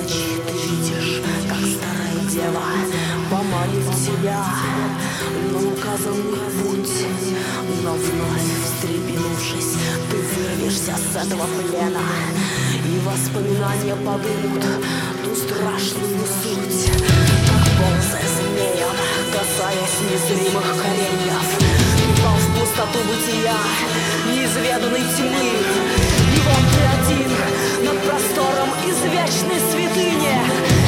Ночи ты видишь, как старая дева Поманит тебя. На указанный путь Но вновь встрепенувшись, ты вырвешься с этого плена. И воспоминания подымут ту страшную суть. Как ползая змеем, касаясь незримых кореньев. Упал в пустоту бытия, неизведанной тьмы и ты один над простором извечной святыни.